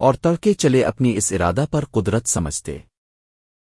اور تڑکے چلے اپنی اس ارادہ پر قدرت سمجھتے۔